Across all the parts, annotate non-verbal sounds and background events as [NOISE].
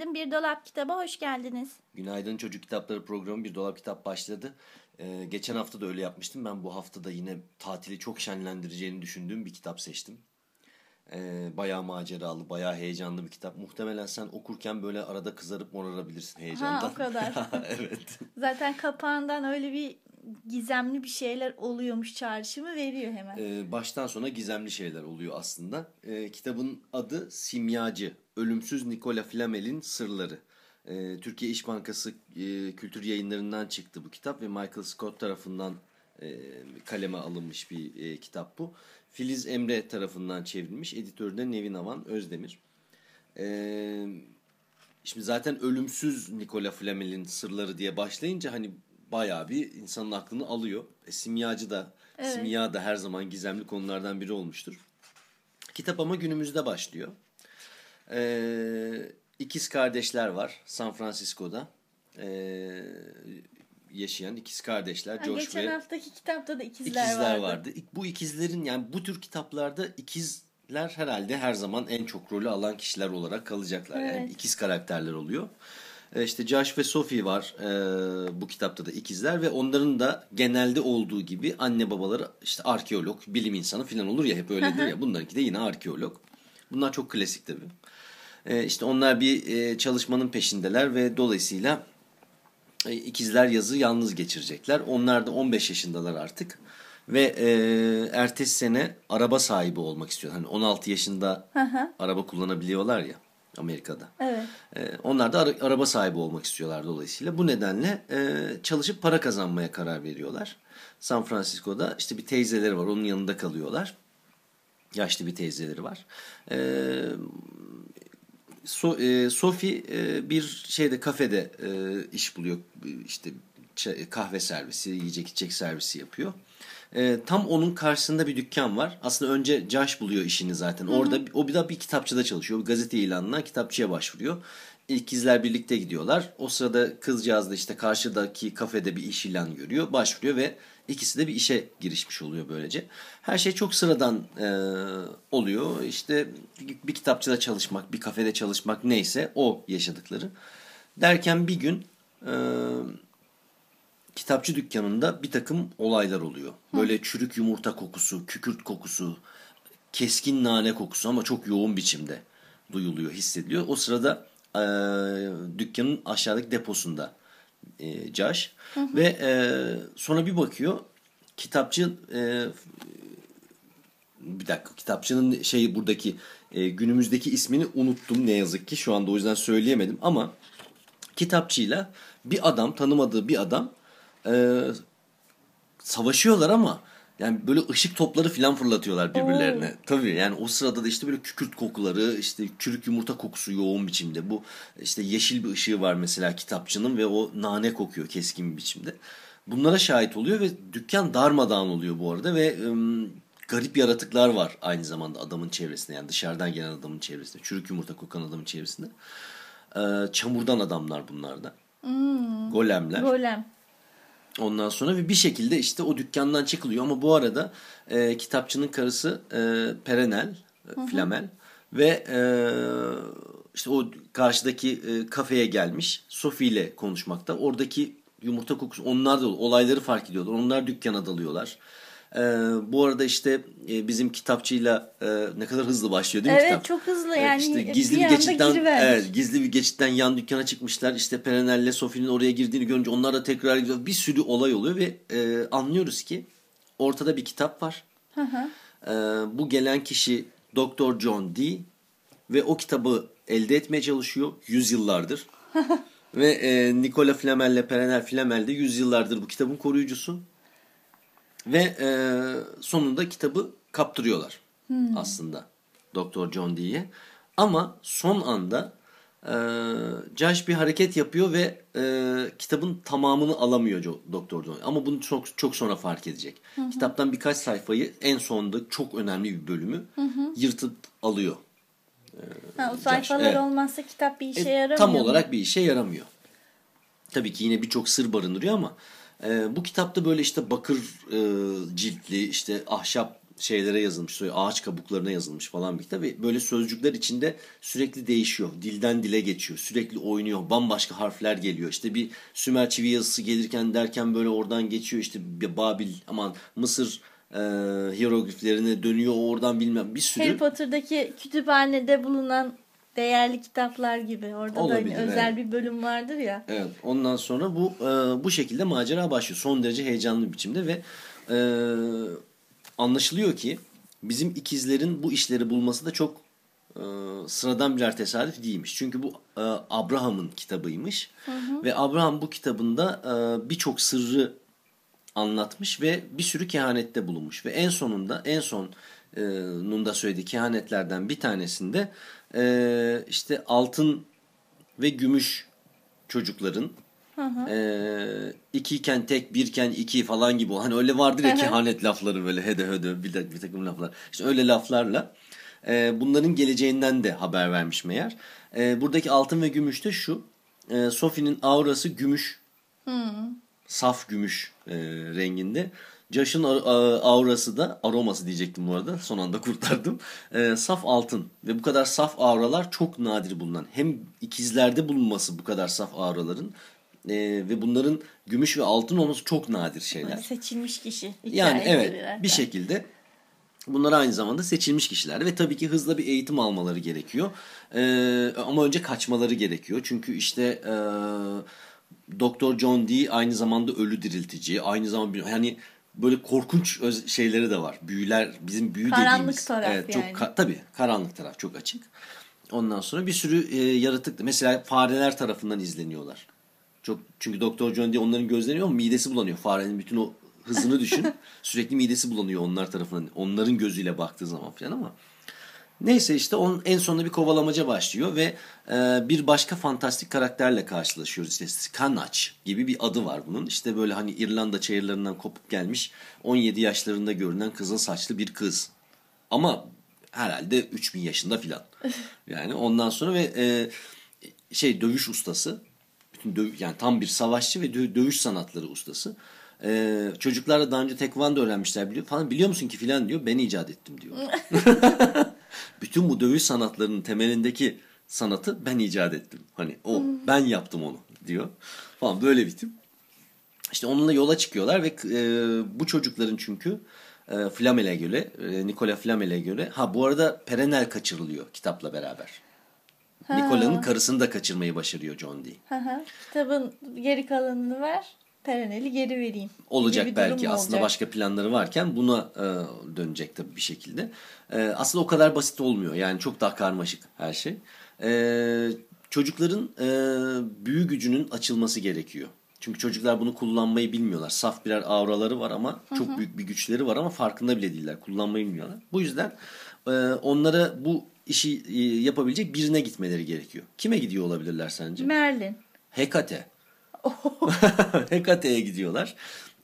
Günaydın Bir Dolap Kitaba hoş geldiniz. Günaydın Çocuk Kitapları programı bir dolap kitap başladı. Ee, geçen hafta da öyle yapmıştım. Ben bu hafta da yine tatili çok şenlendireceğini düşündüğüm bir kitap seçtim. Ee, bayağı maceralı, bayağı heyecanlı bir kitap. Muhtemelen sen okurken böyle arada kızarıp morarabilirsin heyecandan. Ha o kadar. [LAUGHS] evet. Zaten kapağından öyle bir gizemli bir şeyler oluyormuş çağrışımı veriyor hemen. Ee, baştan sona gizemli şeyler oluyor aslında. Ee, kitabın adı Simyacı. Ölümsüz Nikola Flamel'in Sırları. Ee, Türkiye İş Bankası e, Kültür Yayınları'ndan çıktı bu kitap ve Michael Scott tarafından e, kaleme alınmış bir e, kitap bu. Filiz Emre tarafından çevrilmiş. Editörü de Nevin Avan Özdemir. Ee, şimdi zaten Ölümsüz Nikola Flamel'in Sırları diye başlayınca hani bayağı bir insanın aklını alıyor. E, simyacı da, Evet. simya da her zaman gizemli konulardan biri olmuştur. Kitap ama günümüzde başlıyor. Ee, ikiz kardeşler var San Francisco'da. Ee, yaşayan ikiz kardeşler. Ha, Josh geçen ve haftaki kitapta da ikizler, ikizler vardı. vardı. Bu ikizlerin yani bu tür kitaplarda ikizler herhalde her zaman en çok rolü alan kişiler olarak kalacaklar. Yani Evet. ikiz karakterler oluyor. Ee, İşte Josh ve Sophie var ee, bu kitapta da ikizler ve onların da genelde olduğu gibi anne babaları işte arkeolog, bilim insanı falan olur ya hep öyledir ya. [LAUGHS] Bunlarınki de yine arkeolog. Bunlar çok klasik tabii. Ee, işte onlar bir e, çalışmanın peşindeler ve dolayısıyla e, ikizler yazı yalnız geçirecekler. Onlar da 15 yaşındalar artık. Ve e, ertesi sene araba sahibi olmak istiyor. Hani 16 yaşında araba kullanabiliyorlar ya Amerika'da. Evet. E, onlar da ara- araba sahibi olmak istiyorlar dolayısıyla. Bu nedenle e, çalışıp para kazanmaya karar veriyorlar. San Francisco'da işte bir teyzeleri var. Onun yanında kalıyorlar. Yaşlı bir teyzeleri var. E, So, e, Sophie e, bir şeyde kafede e, iş buluyor. İşte kahve servisi, yiyecek içecek servisi yapıyor. E, tam onun karşısında bir dükkan var. Aslında önce Josh buluyor işini zaten. Orada o bir daha bir kitapçıda çalışıyor. Gazete ilanına kitapçıya başvuruyor. İkizler birlikte gidiyorlar. O sırada kızcağız da işte karşıdaki kafede bir iş ilan görüyor. Başvuruyor ve ikisi de bir işe girişmiş oluyor böylece. Her şey çok sıradan e, oluyor. İşte bir kitapçıda çalışmak, bir kafede çalışmak neyse o yaşadıkları. Derken bir gün e, kitapçı dükkanında bir takım olaylar oluyor. Böyle çürük yumurta kokusu, kükürt kokusu, keskin nane kokusu ama çok yoğun biçimde duyuluyor, hissediliyor. O sırada e, dükkanın aşağıdaki deposunda e, Josh. Ve e, sonra bir bakıyor kitapçı e, bir dakika kitapçının şeyi buradaki e, günümüzdeki ismini unuttum ne yazık ki. Şu anda o yüzden söyleyemedim ama kitapçıyla bir adam tanımadığı bir adam e, savaşıyorlar ama yani böyle ışık topları falan fırlatıyorlar birbirlerine. Tabii yani o sırada da işte böyle kükürt kokuları, işte çürük yumurta kokusu yoğun biçimde. Bu işte yeşil bir ışığı var mesela kitapçının ve o nane kokuyor keskin bir biçimde. Bunlara şahit oluyor ve dükkan darmadağın oluyor bu arada ve ım, garip yaratıklar var aynı zamanda adamın çevresinde. Yani dışarıdan gelen adamın çevresinde. Çürük yumurta kokan adamın çevresinde. Ee, çamurdan adamlar bunlar da. Golemler. Golem. Ondan sonra ve bir şekilde işte o dükkandan çıkılıyor ama bu arada e, kitapçının karısı e, Perenel, e, Flamel ve e, işte o karşıdaki e, kafeye gelmiş Sophie ile konuşmakta. Oradaki yumurta kokusu onlar da olayları fark ediyorlar. Onlar dükkana dalıyorlar. E, bu arada işte e, bizim kitapçıyla e, ne kadar hızlı başlıyor değil mi Evet kitap? çok hızlı Evet, yani işte gizli bir bir, geçitten evet, gizli bir geçitten yan dükkana çıkmışlar. İşte Perenel'le Sophie'nin oraya girdiğini görünce onlar da tekrar gidiyor. Bir sürü olay oluyor ve e, anlıyoruz ki ortada bir kitap var. E, bu gelen kişi Doktor John Dee ve o kitabı elde etmeye çalışıyor yüzyıllardır. [LAUGHS] ve e, Nikola Flamel ile Perenel Flamel de yüzyıllardır bu kitabın koruyucusu. Ve e, sonunda kitabı kaptırıyorlar aslında. Doktor John Dee'ye. Ama son anda e, Josh bir hareket yapıyor ve e, kitabın tamamını alamıyor Doktor John. Ama bunu çok çok sonra fark edecek. Kitaptan birkaç sayfayı en sonunda çok önemli bir bölümü yırtıp alıyor. Ha, o sayfalar evet. olmazsa kitap bir işe E, yaramıyor. tam olarak bir işe yaramıyor. Tabii ki yine birçok sır barındırıyor ama e, bu kitapta böyle işte bakır e, ciltli işte ahşap şeylere yazılmış, ağaç kabuklarına yazılmış falan bir kitap. Böyle sözcükler içinde sürekli değişiyor. Dilden dile geçiyor. Sürekli oynuyor. Bambaşka harfler geliyor. İşte bir Sümer çivi yazısı gelirken derken böyle oradan geçiyor. İşte Babil aman Mısır e, hierogliflerine dönüyor. Oradan bilmem bir sürü. Harry Potter'daki kütüphanede bulunan değerli kitaplar gibi. Orada da Olabilir, hani özel evet. bir bölüm vardır ya. Evet. Ondan sonra bu e, bu şekilde macera başlıyor. Son derece heyecanlı bir biçimde ve e, anlaşılıyor ki bizim ikizlerin bu işleri bulması da çok e, sıradan birer tesadüf değilmiş. Çünkü bu e, Abraham'ın kitabıymış ve Abraham bu kitabında e, birçok sırrı anlatmış ve bir sürü kehanette bulunmuş ve en sonunda en son e, Nunda söylediği kehanetlerden bir tanesinde e, işte altın ve gümüş çocukların e, ikiyken tek birken iki falan gibi. Hani öyle vardır ya kehanet lafları böyle hede hede bir, bir takım laflar. İşte öyle laflarla e, bunların geleceğinden de haber vermiş meğer. E, buradaki altın ve gümüş de şu e, Sophie'nin aurası gümüş. Saf gümüş e, renginde. Josh'un aurası da aroması diyecektim bu arada son anda [LAUGHS] kurtardım. E, saf altın ve bu kadar saf auralar çok nadir bulunan. Hem ikizlerde bulunması bu kadar saf auraların e, ve bunların gümüş ve altın olması çok nadir şeyler. Seçilmiş kişi. Yani evet bir şekilde bunlar aynı zamanda seçilmiş kişiler ve tabii ki hızla bir eğitim almaları gerekiyor. Ee, ama önce kaçmaları gerekiyor. Çünkü işte e, Doktor John Dee aynı zamanda ölü diriltici, aynı zamanda hani böyle korkunç şeyleri de var. Büyüler bizim büyü Karanlık dediğimiz. taraf evet, çok yani. ka- tabii karanlık taraf çok açık. Ondan sonra bir sürü e, yaratık mesela fareler tarafından izleniyorlar. Çok çünkü Doktor John diye onların gözleniyor ama midesi bulanıyor. Farenin bütün o hızını düşün. [LAUGHS] Sürekli midesi bulanıyor onlar tarafından. Onların gözüyle baktığı zaman falan ama Neyse işte onun en sonunda bir kovalamaca başlıyor ve e, bir başka fantastik karakterle karşılaşıyoruz. İşte Scanach gibi bir adı var bunun. İşte böyle hani İrlanda çayırlarından kopup gelmiş 17 yaşlarında görünen kızıl saçlı bir kız. Ama herhalde 3000 yaşında filan. [LAUGHS] Yani ondan sonra ve e, şey dövüş ustası. Bütün döv yani tam bir savaşçı ve dö- dövüş sanatları ustası. E, çocuklar da daha önce tekvando öğrenmişler biliyor falan. Biliyor musun ki filan diyor. Ben icat ettim diyor. [LAUGHS] [LAUGHS] bütün bu dövüş sanatlarının temelindeki sanatı ben icat ettim. Hani o ben yaptım onu diyor. Falan böyle bir tip. İşte onunla yola çıkıyorlar ve e, bu çocukların çünkü e, Flamel'e göre, e, Nikola Flamel'e göre ha bu arada Perenel kaçırılıyor kitapla beraber. Nikola'nın karısını da kaçırmayı başarıyor John Dee. Hı hı. Kitabın geri kalanını ver. Perenel'i geri vereyim. olacak belki mu aslında olacak? başka planları varken buna e, dönecek tabii bir şekilde. E, aslında o kadar basit olmuyor yani çok daha karmaşık her şey. E, çocukların e, büyü gücünün açılması gerekiyor. Çünkü çocuklar bunu kullanmayı bilmiyorlar. Saf birer auraları var ama çok büyük bir güçleri var ama farkında bile değiller. Kullanmayı bilmiyorlar. Bu yüzden e, onlara bu işi e, yapabilecek birine gitmeleri gerekiyor. Kime gidiyor olabilirler sence? Merlin. Hekate. [LAUGHS] Hekate'ye gidiyorlar.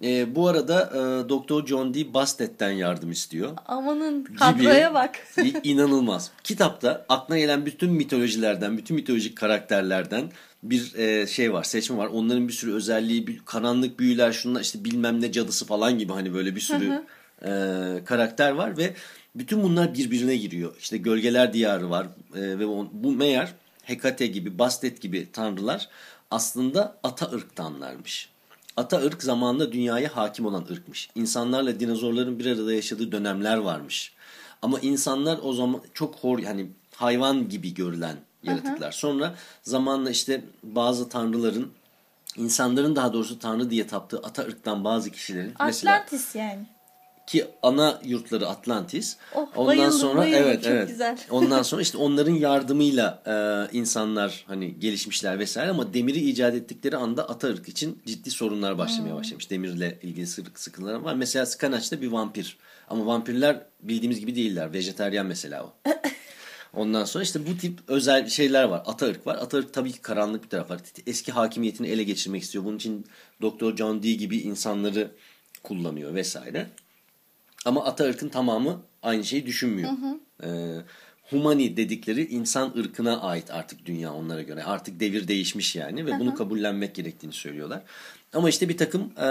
Ee, bu arada e, Doktor John Dee Bastet'ten yardım istiyor. Amanın kadroya bak. [LAUGHS] İnanılmaz. Kitapta aklına gelen bütün mitolojilerden, bütün mitolojik karakterlerden bir e, şey var, seçme var. Onların bir sürü özelliği, bir, karanlık büyüler, şunlar işte bilmem ne cadısı falan gibi hani böyle bir sürü e, karakter var ve bütün bunlar birbirine giriyor. İşte gölgeler diyarı var e, ve on- bu meğer Hekate gibi, Bastet gibi tanrılar aslında ata ırktanlarmış. Ata ırk zamanında dünyaya hakim olan ırkmış. İnsanlarla dinozorların bir arada yaşadığı dönemler varmış. Ama insanlar o zaman çok hor yani hayvan gibi görülen yaratıklar. Sonra zamanla işte bazı tanrıların insanların daha doğrusu tanrı diye taptığı ata ırktan bazı kişilerin mesela Atlantis yani. Ki ana yurtları Atlantis. Oh, ondan bayıldım, sonra bayıldım. evet Çok evet. güzel. [LAUGHS] Ondan sonra işte onların yardımıyla e, insanlar hani gelişmişler vesaire ama demiri icat ettikleri anda ata ırk için ciddi sorunlar başlamaya Hmm. başlamış. Demirle ilgili sık- sıkıntılar var. Mesela Scanach da bir vampir. Ama vampirler bildiğimiz gibi değiller. Vejeteryan mesela o. [LAUGHS] Ondan sonra işte bu tip özel şeyler var. Ataırk var. Ataırk tabii ki karanlık bir taraf var. Eski hakimiyetini ele geçirmek istiyor. Bunun için Doktor John Dee gibi insanları kullanıyor vesaire. Ama Ataırk'ın tamamı aynı şeyi düşünmüyor. Ee, humani dedikleri insan ırkına ait artık dünya onlara göre. Artık devir değişmiş yani ve bunu kabullenmek gerektiğini söylüyorlar. Ama işte bir takım e,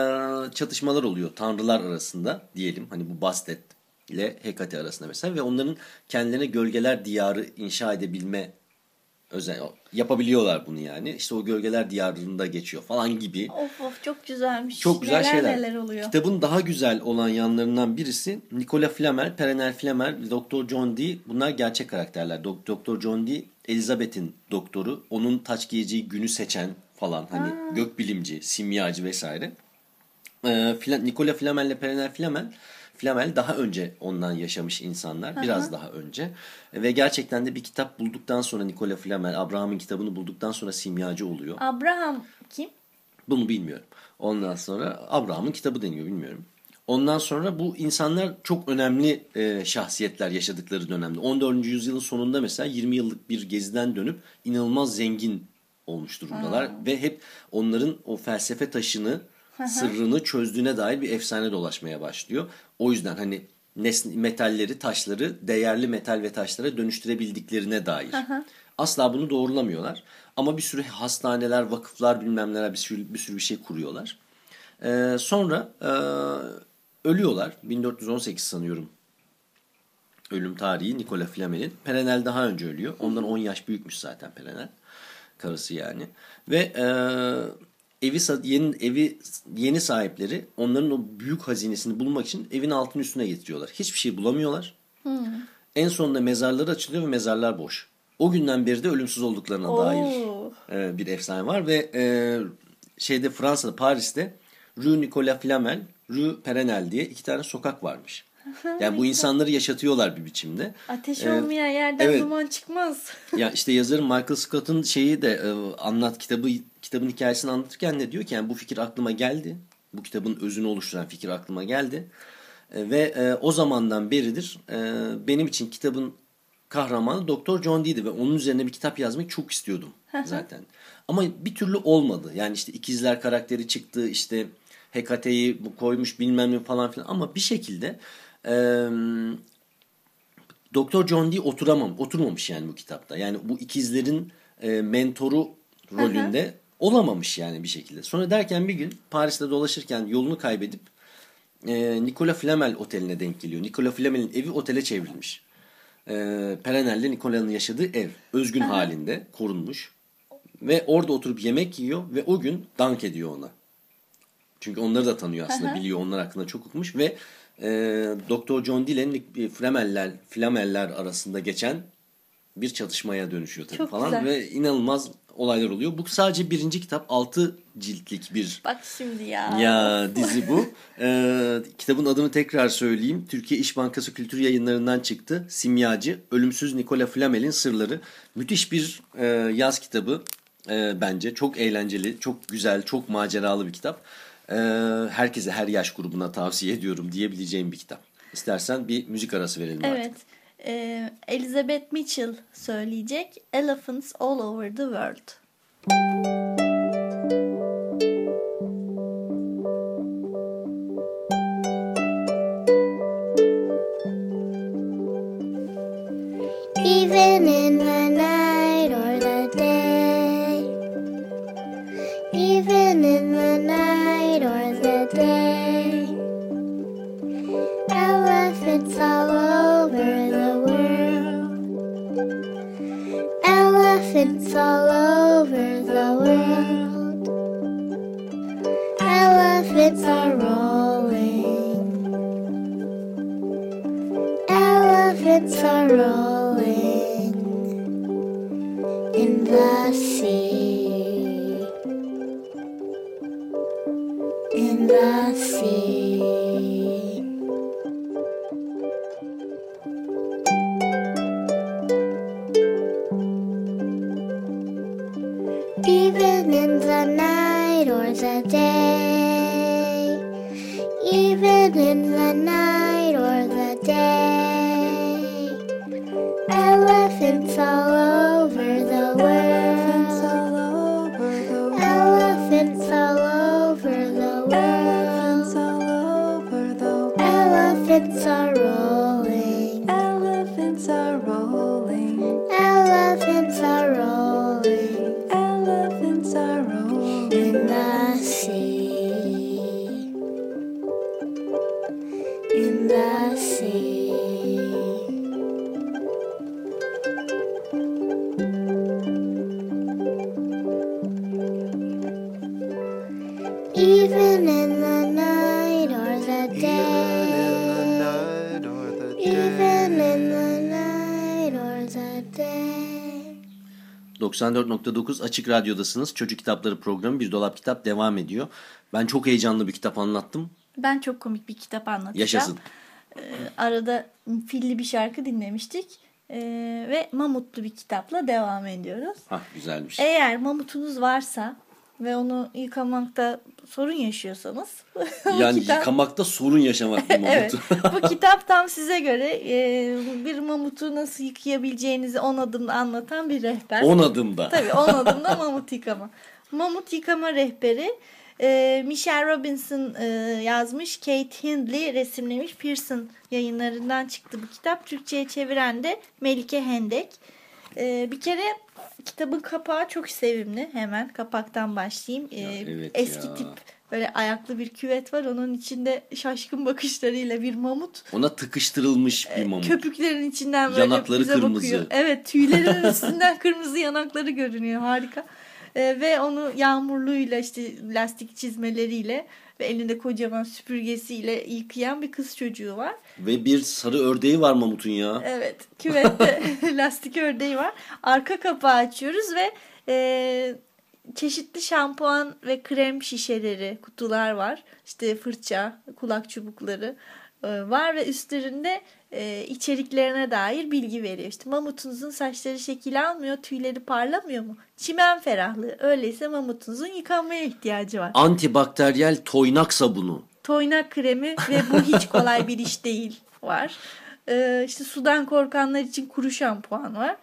çatışmalar oluyor tanrılar arasında diyelim. Hani bu Bastet ile Hekate arasında mesela ve onların kendilerine gölgeler diyarı inşa edebilme özel yapabiliyorlar bunu yani. İşte o gölgeler diyarında geçiyor falan gibi. Of of çok güzelmiş. Çok güzel neler şeyler. Neler oluyor. Kitabın daha güzel olan yanlarından birisi Nicola Flamel, Perenel Flamel, Doktor John Dee. Bunlar gerçek karakterler. Dok- Doktor John Dee, Elizabeth'in doktoru. Onun taç giyeceği günü seçen falan. Hani gökbilimci, simyacı vesaire. Ee, Nicola Flamel ile Perenel Flamel Flamel daha önce ondan yaşamış insanlar. Biraz daha önce. Ve gerçekten de bir kitap bulduktan sonra Nicola Flamel, Abraham'ın kitabını bulduktan sonra simyacı oluyor. Abraham kim? Bunu bilmiyorum. Ondan sonra Abraham'ın kitabı deniyor bilmiyorum. Ondan sonra bu insanlar çok önemli e, şahsiyetler yaşadıkları dönemde. 14. yüzyılın sonunda mesela 20 yıllık bir geziden dönüp inanılmaz zengin olmuş durumdalar. Ve hep onların o felsefe taşını, sırrını çözdüğüne dair bir efsane dolaşmaya başlıyor. O yüzden hani metalleri, taşları değerli metal ve taşlara dönüştürebildiklerine dair. Asla bunu doğrulamıyorlar. Ama bir sürü hastaneler, vakıflar bilmem neler bir sürü bir, sürü bir şey kuruyorlar. Ee, sonra e, ölüyorlar. 1418 sanıyorum ölüm tarihi Nikola Flamel'in. Perenel daha önce ölüyor. Ondan 10 yaş büyükmüş zaten Perenel. Karısı yani. Ve e, evi yeni evi yeni sahipleri onların o büyük hazinesini bulmak için evin altını üstüne getiriyorlar. Hiçbir şey bulamıyorlar. En sonunda mezarları açılıyor ve mezarlar boş. O günden beri de ölümsüz olduklarına Oo. dair e, bir efsane var ve e, şeyde Fransa'da Paris'te Rue Nicolas Flamel, Rue Perenel diye iki tane sokak varmış. Yani bu insanları yaşatıyorlar bir biçimde. Ateş Ee, olmayan yerden evet. duman çıkmaz. [LAUGHS] Ya işte yazarın Michael Scott'ın şeyi de e, anlat kitabı kitabın hikayesini anlatırken de diyor ki yani bu fikir aklıma geldi. Bu kitabın özünü oluşturan fikir aklıma geldi. E, ve e, o zamandan beridir e, benim için kitabın kahramanı Doktor John Dee'di ve onun üzerine bir kitap yazmayı çok istiyordum zaten. Ama bir türlü olmadı. Yani işte ikizler karakteri çıktı işte Hekate'yi koymuş bilmem ne falan filan ama bir şekilde e, Doktor John Dee oturamam, oturmamış yani bu kitapta. Yani bu ikizlerin e, mentoru rolünde olamamış yani bir şekilde. Sonra derken bir gün Paris'te dolaşırken yolunu kaybedip e, Nicola Flamel oteline denk geliyor. Nicola Flamel'in evi otele çevrilmiş. E, Perenel'le Nicola'nın yaşadığı ev. Özgün halinde korunmuş. Ve orada oturup yemek yiyor ve o gün dank ediyor ona. Çünkü onları da tanıyor aslında biliyor onlar hakkında çok okumuş ve e, Doktor John Dee ile Flameller, Flameller arasında geçen bir çatışmaya dönüşüyor tabii Çok falan güzel. ve inanılmaz olaylar oluyor. Bu sadece birinci kitap 6 ciltlik bir Bak şimdi ya. ya dizi bu. [LAUGHS] Ee, kitabın adını tekrar söyleyeyim. Türkiye İş Bankası Kültür Yayınları'ndan çıktı. Simyacı, Ölümsüz Nikola Flamel'in Sırları. Müthiş bir e, yaz kitabı e, bence. Çok eğlenceli, çok güzel, çok maceralı bir kitap. E, herkese, her yaş grubuna tavsiye ediyorum diyebileceğim bir kitap. İstersen bir müzik arası verelim artık. Evet. Ee, Elizabeth Mitchell söyleyecek. Elephants All Over the World. Even the day. Even in the night or the day. Elephants all Even in the night or the day. Even in the night or the day. 94.9 Açık Radyo'dasınız. Çocuk Kitapları programı Bir Dolap Kitap devam ediyor. Ben çok heyecanlı bir kitap anlattım. Ben çok komik bir kitap anlatacağım. Yaşasın. Ee, arada filli bir şarkı dinlemiştik. Ee, ve mamutlu bir kitapla devam ediyoruz. Hah güzelmiş. Eğer mamutunuz varsa ve onu yıkamakta sorun yaşıyorsanız [LAUGHS] yani kitap- yıkamakta sorun yaşamak bir [LAUGHS] Evet. mamut. Bu kitap tam size göre e, bir mamutu nasıl yıkayabileceğinizi 10 adımda anlatan bir rehber. 10 adımda. Tabii 10 [LAUGHS] adımda mamut yıkama. Mamut yıkama rehberi e, Michelle Robinson e, yazmış. Kate Hindley resimlemiş. Pearson yayınlarından çıktı bu kitap. Türkçe'ye çeviren de Melike Hendek. E, bir kere kitabın kapağı çok sevimli. Hemen kapaktan başlayayım. E, evet eski ya. tip böyle ayaklı bir küvet var. Onun içinde şaşkın bakışlarıyla bir mamut. Ona tıkıştırılmış bir mamut. Köpüklerin içinden böyle Yanakları bize kırmızı. bakıyor. Evet tüylerin [LAUGHS] üstünden kırmızı yanakları görünüyor harika. Ee, ve onu yağmurluğuyla işte lastik çizmeleriyle ve elinde kocaman süpürgesiyle yıkayan bir kız çocuğu var. Ve bir sarı ördeği var mamutun ya. Evet küvette [LAUGHS] lastik ördeği var. Arka kapağı açıyoruz ve e, çeşitli şampuan ve krem şişeleri, kutular var. İşte fırça, kulak çubukları e, var ve üstlerinde e, içeriklerine dair bilgi veriyor. İşte mamutunuzun saçları şekil almıyor, tüyleri parlamıyor mu? Çimen ferahlığı. Öyleyse mamutunuzun yıkanmaya ihtiyacı var. Antibakteriyel toynak sabunu. Toynak kremi ve bu hiç kolay bir iş değil var. Ee, işte sudan korkanlar için kuru şampuan var.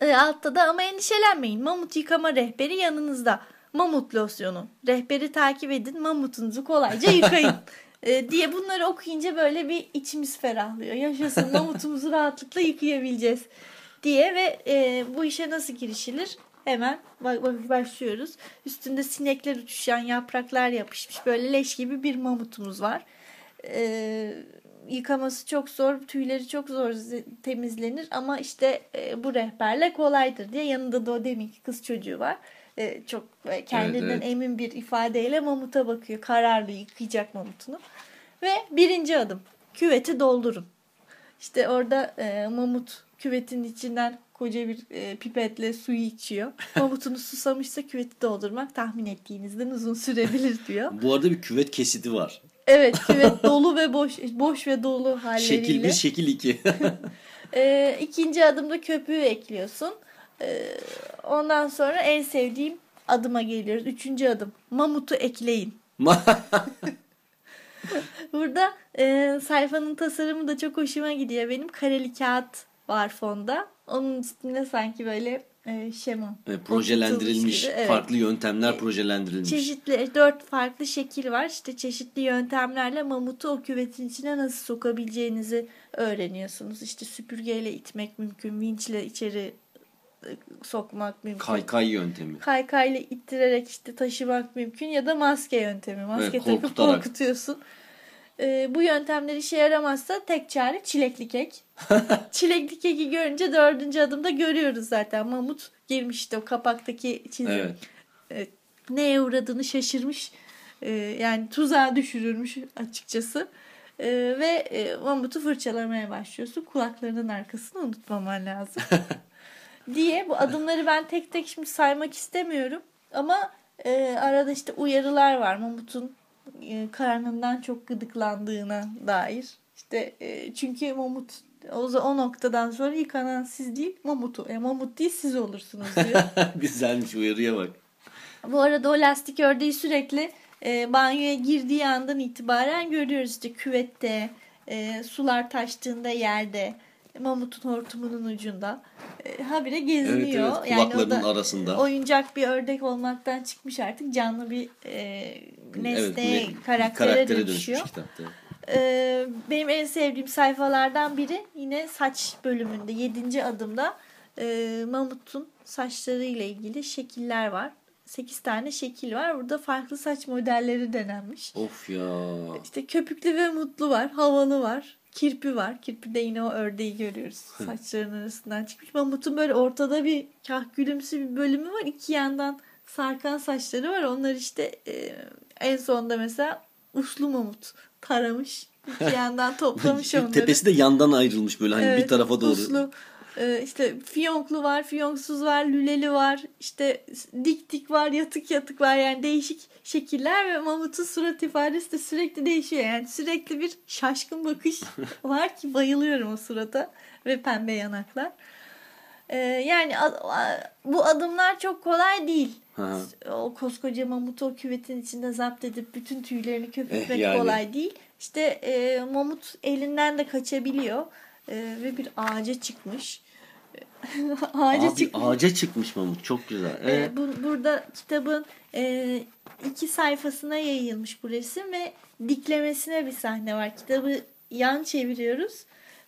Ee, altta da ama endişelenmeyin. Mamut yıkama rehberi yanınızda. Mamut losyonu. Rehberi takip edin. Mamutunuzu kolayca yıkayın. [LAUGHS] Ee, diye bunları okuyunca böyle bir içimiz ferahlıyor. Yaşasın [LAUGHS] mamutumuzu rahatlıkla yıkayabileceğiz diye ve e, bu işe nasıl girişilir? Hemen başlıyoruz. Üstünde sinekler uçuşan yapraklar yapışmış böyle leş gibi bir mamutumuz var. Ee, yıkaması çok zor, tüyleri çok zor temizlenir ama işte e, bu rehberle kolaydır diye yanında da o deminki kız çocuğu var. Ee, çok e, kendinden Evet, evet. emin bir ifadeyle mamuta bakıyor. Kararlı yıkayacak mamutunu. Ve birinci adım küveti doldurun. İşte orada e, mamut küvetin içinden koca bir e, pipetle suyu içiyor. [LAUGHS] Mamutunuz susamışsa küveti doldurmak tahmin ettiğinizden uzun sürebilir diyor. Bu arada bir küvet kesidi var. Evet [LAUGHS] küvet dolu ve boş boş ve dolu halleriyle. Şekil 1, şekil 2. E, ikinci adımda köpüğü ekliyorsun. E, ondan sonra en sevdiğim adıma geliyoruz. Üçüncü adım mamutu ekleyin. [LAUGHS] Burada e, sayfanın tasarımı da çok hoşuma gidiyor benim. Kareli kağıt var fonda. Onun üstünde sanki böyle e, şema. Evet, projelendirilmiş, gibi, evet. farklı yöntemler projelendirilmiş. Çeşitli dört farklı şekil var. İşte çeşitli yöntemlerle mamutu o küvetin içine nasıl sokabileceğinizi öğreniyorsunuz. İşte süpürgeyle itmek mümkün, vinçle içeri e, sokmak mümkün. Kaykay yöntemi. Kaykayla ittirerek işte taşımak mümkün ya da maske yöntemi. Maske Evet, takıp korkutuyorsun. Ee, bu yöntemler işe yaramazsa tek çare çilekli kek. [LAUGHS] çilekli keki görünce dördüncü adımda görüyoruz zaten. Mamut girmiş işte o kapaktaki çizim. Evet. Evet, neye uğradığını şaşırmış. Ee, yani tuzağa düşürülmüş açıkçası. Ee, ve e, mamutu fırçalamaya başlıyorsun. Kulaklarının arkasını unutmaman lazım. [LAUGHS] diye bu adımları ben tek tek şimdi saymak istemiyorum. Ama e, arada işte uyarılar var. Mamutun e, karnından çok gıdıklandığına dair. İşte e, çünkü mamut o, o noktadan sonra yıkanan siz değil mamutu. E, mamut değil siz olursunuz diyor. [LAUGHS] Güzelmiş uyarıya bak. Bu arada o lastik ördeği sürekli e, banyoya girdiği andan itibaren görüyoruz işte küvette, e, sular taştığında yerde, mamutun hortumunun ucunda. E, habire Evet geziniyor. evet Yani o kulaklarının da arasında. oyuncak bir ördek olmaktan çıkmış artık canlı bir e, nesneye, ne- karaktere, dönüşüyor. kitapta. Ee, benim en sevdiğim sayfalardan biri yine saç bölümünde 7. adımda e, Mamut'un saçlarıyla ilgili şekiller var. 8 tane şekil var. Burada farklı saç modelleri denenmiş. Of ya. İşte köpüklü ve mutlu var. Havalı var. Kirpi var. Kirpide yine o ördeği görüyoruz. Saçlarının arasından çıkmış. Mamut'un böyle ortada bir kah gülümsü bir bölümü var. İki yandan sarkan saçları var. Onlar işte e, en sonunda mesela uslu mamut taramış. İki [LAUGHS] yandan toplamış onları. Tepesi de yandan ayrılmış böyle hani bir Evet, tarafa doğru. Uslu. Ee, işte fiyonklu var, fiyonksuz var, lüleli var, işte dik dik var, yatık yatık var yani değişik şekiller ve Mamut'un surat ifadesi de sürekli değişiyor. Yani sürekli bir şaşkın bakış [LAUGHS] var ki bayılıyorum o surata ve pembe yanaklar. Ee, yani bu adımlar çok kolay değil. Hı. O koskoca mamutu o küvetin içinde zapt edip bütün tüylerini köpürtmek Eh, yani. kolay değil. İşte e, mamut elinden de kaçabiliyor E, ve bir ağaca çıkmış. [LAUGHS] ağaca Abi çıkmış. ağaca çıkmış Mamut çok güzel. E, Evet. bu, burada kitabın e, iki sayfasına yayılmış bu resim ve diklemesine bir sahne var. Kitabı yan çeviriyoruz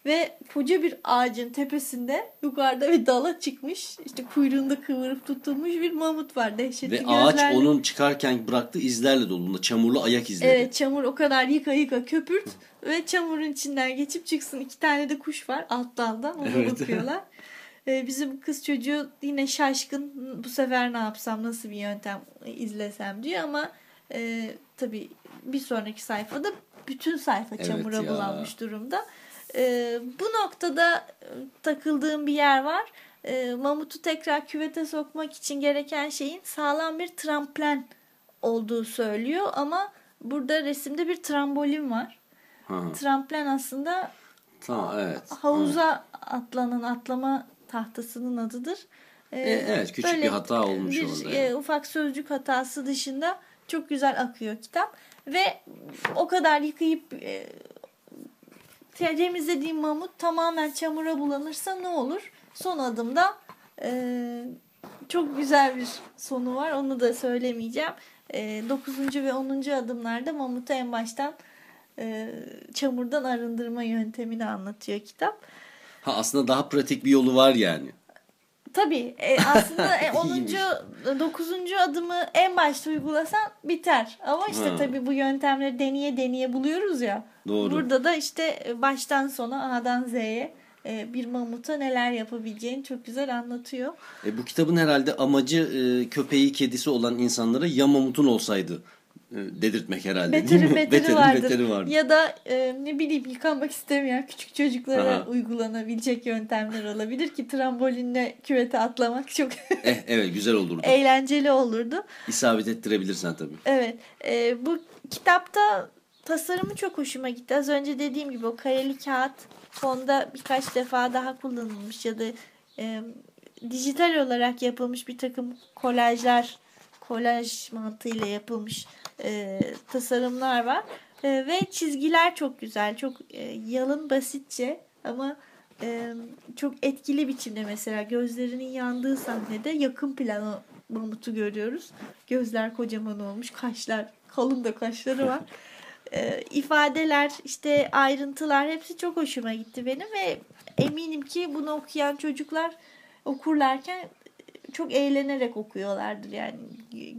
ve koca bir ağacın tepesinde yukarıda bir dala çıkmış. işte kuyruğunda kıvırıp tutulmuş bir mamut var. Dehşetli Ve ağaç gözlerle. onun çıkarken bıraktığı izlerle dolu. Çamurlu ayak izleri. Evet çamur o kadar yıka yıka köpürt ve çamurun içinden geçip çıksın. İki tane de kuş var alt daldan ona Evet. bakıyorlar. [LAUGHS] Ee, bizim kız çocuğu yine şaşkın bu sefer ne yapsam nasıl bir yöntem izlesem diyor ama e, tabii bir sonraki sayfada bütün sayfa Evet çamura ya. bulanmış durumda. E, bu noktada e, takıldığım bir yer var. E, mamutu tekrar küvete sokmak için gereken şeyin sağlam bir tramplen olduğu söylüyor ama burada resimde bir trambolin var. Hı. Tramplen aslında Tamam evet. havuza atlanan atlama tahtasının adıdır. Ee, E, evet, küçük bir hata olmuş bir, orada e, yani. ufak sözcük hatası dışında çok güzel akıyor kitap ve o kadar yıkayıp e, temizlediğim mamut tamamen çamura bulanırsa ne olur? Son adımda e, çok güzel bir sonu var. Onu da söylemeyeceğim. E, 9. ve 10. adımlarda mamutu en baştan e, çamurdan arındırma yöntemini anlatıyor kitap. Ha aslında daha pratik bir yolu var yani. Tabii e, aslında e, 10. [LAUGHS] İyiymiş. 9. adımı en başta uygulasan biter. Ama işte Ha. tabii bu yöntemleri deneye deneye buluyoruz ya. Doğru. Burada da işte e, baştan sona A'dan Z'ye e, bir mamuta neler yapabileceğini çok güzel anlatıyor. E, bu kitabın herhalde amacı e, köpeği kedisi olan insanlara ya mamutun olsaydı e, dedirtmek herhalde değil Beteri mi? beteri, Beterin vardır. beteri vardır. Ya da e, ne bileyim yıkanmak istemeyen küçük çocuklara Aha. uygulanabilecek yöntemler olabilir ki trambolinle küvete atlamak çok Eh, evet güzel olurdu. [LAUGHS] eğlenceli olurdu. İsabet ettirebilirsen tabii. Evet. e, bu kitapta tasarımı çok hoşuma gitti. Az önce dediğim gibi o kareli kağıt fonda birkaç defa daha kullanılmış ya da e, dijital olarak yapılmış bir takım kolajlar, kolaj mantığıyla yapılmış e, tasarımlar var. E, ve çizgiler çok güzel. Çok e, yalın, basitçe ama e, çok etkili biçimde mesela gözlerinin yandığı sahnede yakın plana Mamut'u görüyoruz. Gözler kocaman olmuş, kaşlar, kalın da kaşları var. [LAUGHS] E, ifadeler, işte ayrıntılar hepsi çok hoşuma gitti benim ve eminim ki bunu okuyan çocuklar okurlarken çok eğlenerek okuyorlardır yani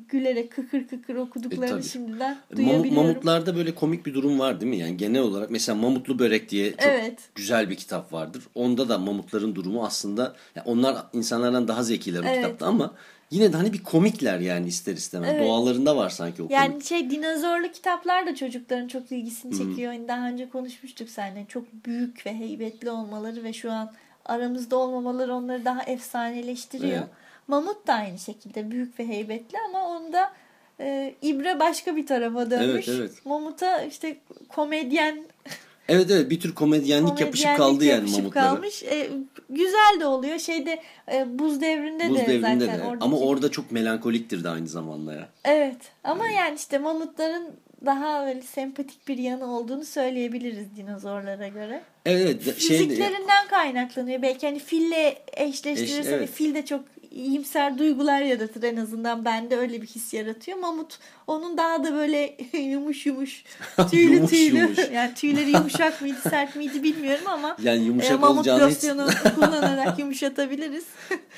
gülerek kıkır kıkır okuduklarını E, tabii. şimdiden duyabiliyorum. mamutlarda böyle komik bir durum var değil mi? Yani genel olarak mesela Mamutlu Börek diye çok Evet. güzel bir kitap vardır. Onda da mamutların durumu aslında yani onlar insanlardan daha zekiler o Evet. kitapta ama yine de hani bir komikler yani ister istemez. Evet. Doğalarında var sanki o komik. Yani şey dinozorlu kitaplar da çocukların çok ilgisini çekiyor. Hani daha önce konuşmuştuk seninle. Çok büyük ve heybetli olmaları ve şu an aramızda olmamaları onları daha efsaneleştiriyor. Evet. Mamut da aynı şekilde büyük ve heybetli ama onda e, ibre başka bir tarafa dönmüş. Evet, evet. Mamut'a işte komedyen [LAUGHS] Evet evet bir tür komedyenlik yapışıp komedyenlik kaldı yani yapışıp mamutlara. kalmış. E, güzel de oluyor. Şeyde e, buz devrinde Buz de devrinde zaten de. oradaki Ama orada çok melankoliktir de aynı zamanda ya. Evet ama yani işte mamutların daha böyle sempatik bir yanı olduğunu söyleyebiliriz dinozorlara göre. Evet, evet şey Fiziklerinden kaynaklanıyor. Belki hani fille eşleştirirsek Eş- evet. fil de çok iyimser duygular yaratır en azından bende öyle bir his yaratıyor. Mamut onun daha da böyle [LAUGHS] yumuş yumuş [LAUGHS] tüylü Yumuş tüylü [LAUGHS] yumuş. yani tüyleri yumuşak mıydı sert miydi bilmiyorum ama yani e, yumuşak mamut olacağını hiç losyonu kullanarak yumuşatabiliriz.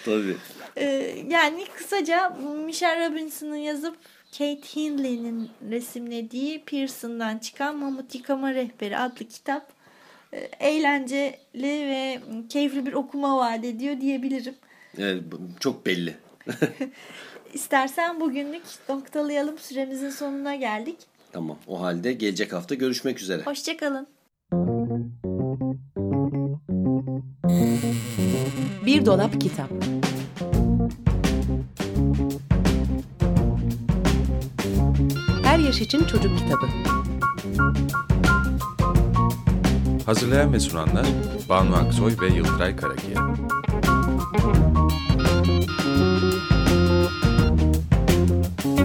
tabii. E, yani kısaca Michelle Robinson'ın yazıp Kate Hindley'nin resimlediği Pearson'dan çıkan Mamut Yıkama Rehberi adlı kitap e, eğlenceli ve keyifli bir okuma vaat ediyor diyebilirim. Evet, çok belli. [LAUGHS] İstersen bugünlük noktalayalım. Süremizin sonuna geldik. Tamam. O halde gelecek hafta görüşmek üzere. Hoşçakalın. Bir dolap kitap. Her yaş için çocuk kitabı. Hazırlayan ve sunanlar Banu Aksoy ve Yıldıray Karakiya.